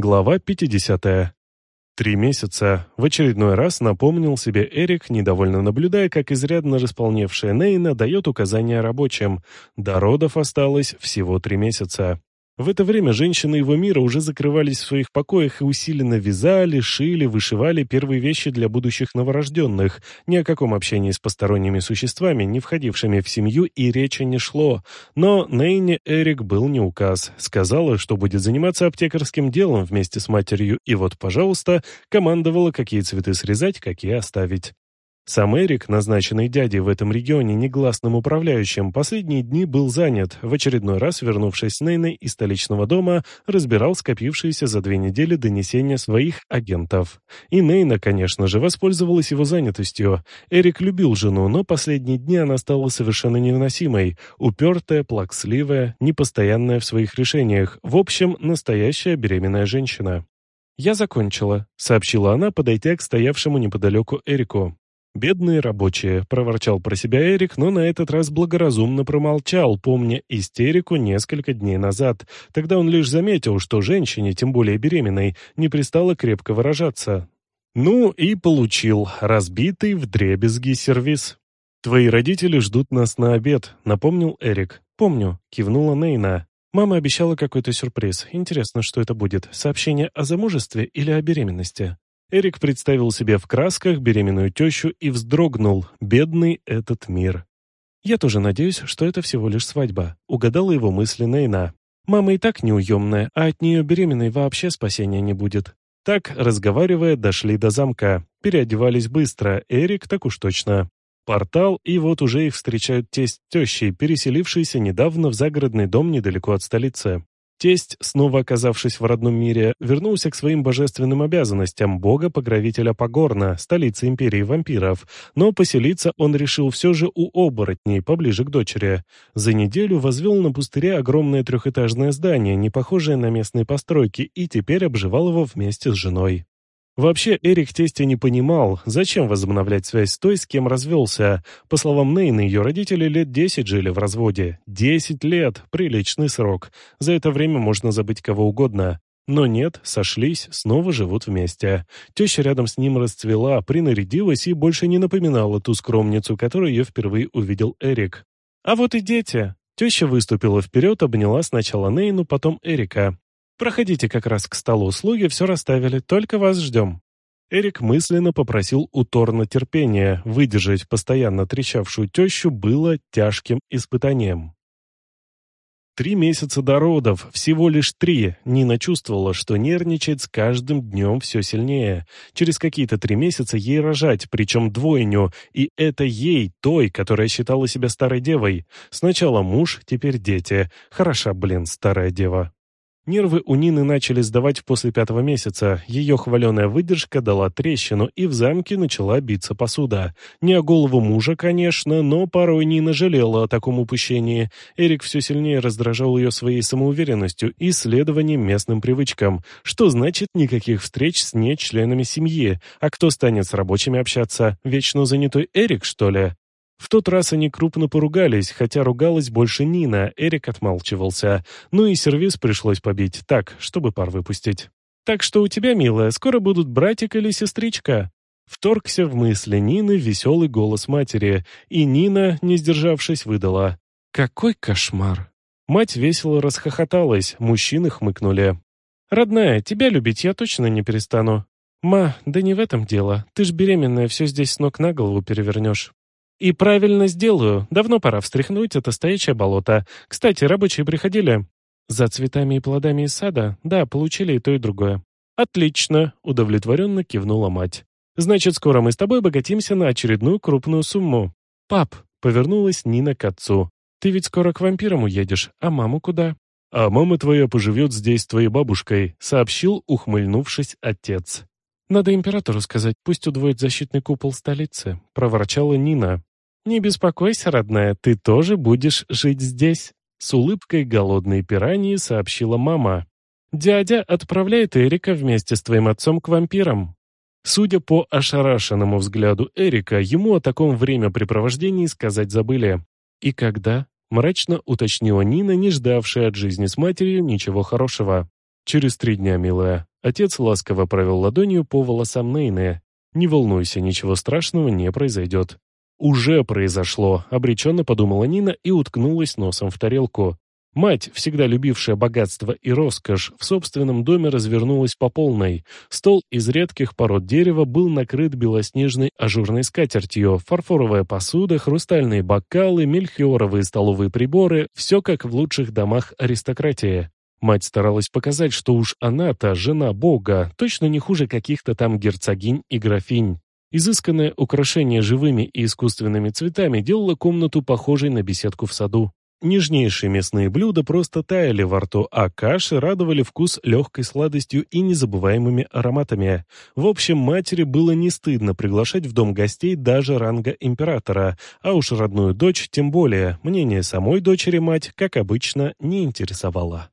Глава 50. Три месяца. В очередной раз напомнил себе Эрик, недовольно наблюдая, как изрядно располневшая Нейна дает указания рабочим. До родов осталось всего три месяца. В это время женщины его мира уже закрывались в своих покоях и усиленно вязали, шили, вышивали первые вещи для будущих новорожденных. Ни о каком общении с посторонними существами, не входившими в семью, и речи не шло. Но Нейне Эрик был не указ. Сказала, что будет заниматься аптекарским делом вместе с матерью, и вот, пожалуйста, командовала, какие цветы срезать, какие оставить. Сам Эрик, назначенный дядей в этом регионе негласным управляющим, последние дни был занят, в очередной раз, вернувшись с Нейной из столичного дома, разбирал скопившиеся за две недели донесения своих агентов. И Нейна, конечно же, воспользовалась его занятостью. Эрик любил жену, но последние дни она стала совершенно невыносимой, упертая, плаксливая, непостоянная в своих решениях, в общем, настоящая беременная женщина. «Я закончила», — сообщила она, подойдя к стоявшему неподалеку Эрику. «Бедные рабочие», — проворчал про себя Эрик, но на этот раз благоразумно промолчал, помня истерику несколько дней назад. Тогда он лишь заметил, что женщине, тем более беременной, не пристало крепко выражаться. Ну и получил разбитый вдребезги сервис. «Твои родители ждут нас на обед», — напомнил Эрик. «Помню», — кивнула Нейна. «Мама обещала какой-то сюрприз. Интересно, что это будет? Сообщение о замужестве или о беременности?» Эрик представил себе в красках беременную тещу и вздрогнул. Бедный этот мир. «Я тоже надеюсь, что это всего лишь свадьба», — угадала его мысли Нейна. «Мама и так неуемная, а от нее беременной вообще спасения не будет». Так, разговаривая, дошли до замка. Переодевались быстро, Эрик так уж точно. Портал, и вот уже их встречают тесть тещи, переселившиеся недавно в загородный дом недалеко от столицы. Тесть, снова оказавшись в родном мире, вернулся к своим божественным обязанностям бога-покровителя Погорна, столицы империи вампиров, но поселиться он решил все же у оборотней, поближе к дочери. За неделю возвел на пустыре огромное трехэтажное здание, не похожее на местные постройки, и теперь обживал его вместе с женой. Вообще, Эрик тестя не понимал, зачем возобновлять связь с той, с кем развелся. По словам Нейны, ее родители лет десять жили в разводе. Десять лет – приличный срок. За это время можно забыть кого угодно. Но нет, сошлись, снова живут вместе. Теща рядом с ним расцвела, принарядилась и больше не напоминала ту скромницу, которую ее впервые увидел Эрик. «А вот и дети!» Теща выступила вперед, обняла сначала Нейну, потом Эрика. Проходите как раз к столу, слуги все расставили, только вас ждем». Эрик мысленно попросил у Торна терпения, выдержать постоянно трещавшую тещу было тяжким испытанием. Три месяца до родов, всего лишь три, Нина чувствовала, что нервничает с каждым днем все сильнее. Через какие-то три месяца ей рожать, причем двойню, и это ей, той, которая считала себя старой девой. Сначала муж, теперь дети. Хороша, блин, старая дева. Нервы у Нины начали сдавать после пятого месяца. Ее хваленая выдержка дала трещину, и в замке начала биться посуда. Не о голову мужа, конечно, но порой Нина жалела о таком упущении. Эрик все сильнее раздражал ее своей самоуверенностью и следованием местным привычкам. Что значит никаких встреч с нечленами семьи? А кто станет с рабочими общаться? Вечно занятой Эрик, что ли? В тот раз они крупно поругались, хотя ругалась больше Нина, Эрик отмалчивался. Ну и сервис пришлось побить так, чтобы пар выпустить. «Так что у тебя, милая, скоро будут братик или сестричка?» Вторгся в мысли Нины веселый голос матери, и Нина, не сдержавшись, выдала. «Какой кошмар!» Мать весело расхохоталась, мужчины хмыкнули. «Родная, тебя любить я точно не перестану». «Ма, да не в этом дело. Ты ж беременная, все здесь с ног на голову перевернешь». «И правильно сделаю. Давно пора встряхнуть это стоячее болото. Кстати, рабочие приходили?» «За цветами и плодами из сада? Да, получили и то, и другое». «Отлично», — удовлетворенно кивнула мать. «Значит, скоро мы с тобой богатимся на очередную крупную сумму». «Пап», — повернулась Нина к отцу, «ты ведь скоро к вампирам уедешь, а маму куда?» «А мама твоя поживет здесь с твоей бабушкой», — сообщил, ухмыльнувшись, отец. «Надо императору сказать, пусть удвоит защитный купол столицы», — проворчала Нина. «Не беспокойся, родная, ты тоже будешь жить здесь», — с улыбкой голодной пираньи сообщила мама. «Дядя отправляет Эрика вместе с твоим отцом к вампирам». Судя по ошарашенному взгляду Эрика, ему о таком времяпрепровождении сказать забыли. «И когда?» — мрачно уточнила Нина, не ждавшая от жизни с матерью ничего хорошего. «Через три дня, милая». Отец ласково провел ладонью по волосам Нейны. «Не волнуйся, ничего страшного не произойдет». «Уже произошло», — обреченно подумала Нина и уткнулась носом в тарелку. Мать, всегда любившая богатство и роскошь, в собственном доме развернулась по полной. Стол из редких пород дерева был накрыт белоснежной ажурной скатертью, фарфоровая посуда, хрустальные бокалы, мельхиоровые столовые приборы — все как в лучших домах аристократии. Мать старалась показать, что уж она-то жена бога, точно не хуже каких-то там герцогинь и графинь. Изысканное украшение живыми и искусственными цветами делало комнату похожей на беседку в саду. Нежнейшие местные блюда просто таяли во рту, а каши радовали вкус легкой сладостью и незабываемыми ароматами. В общем, матери было не стыдно приглашать в дом гостей даже ранга императора, а уж родную дочь тем более. Мнение самой дочери мать, как обычно, не интересовало.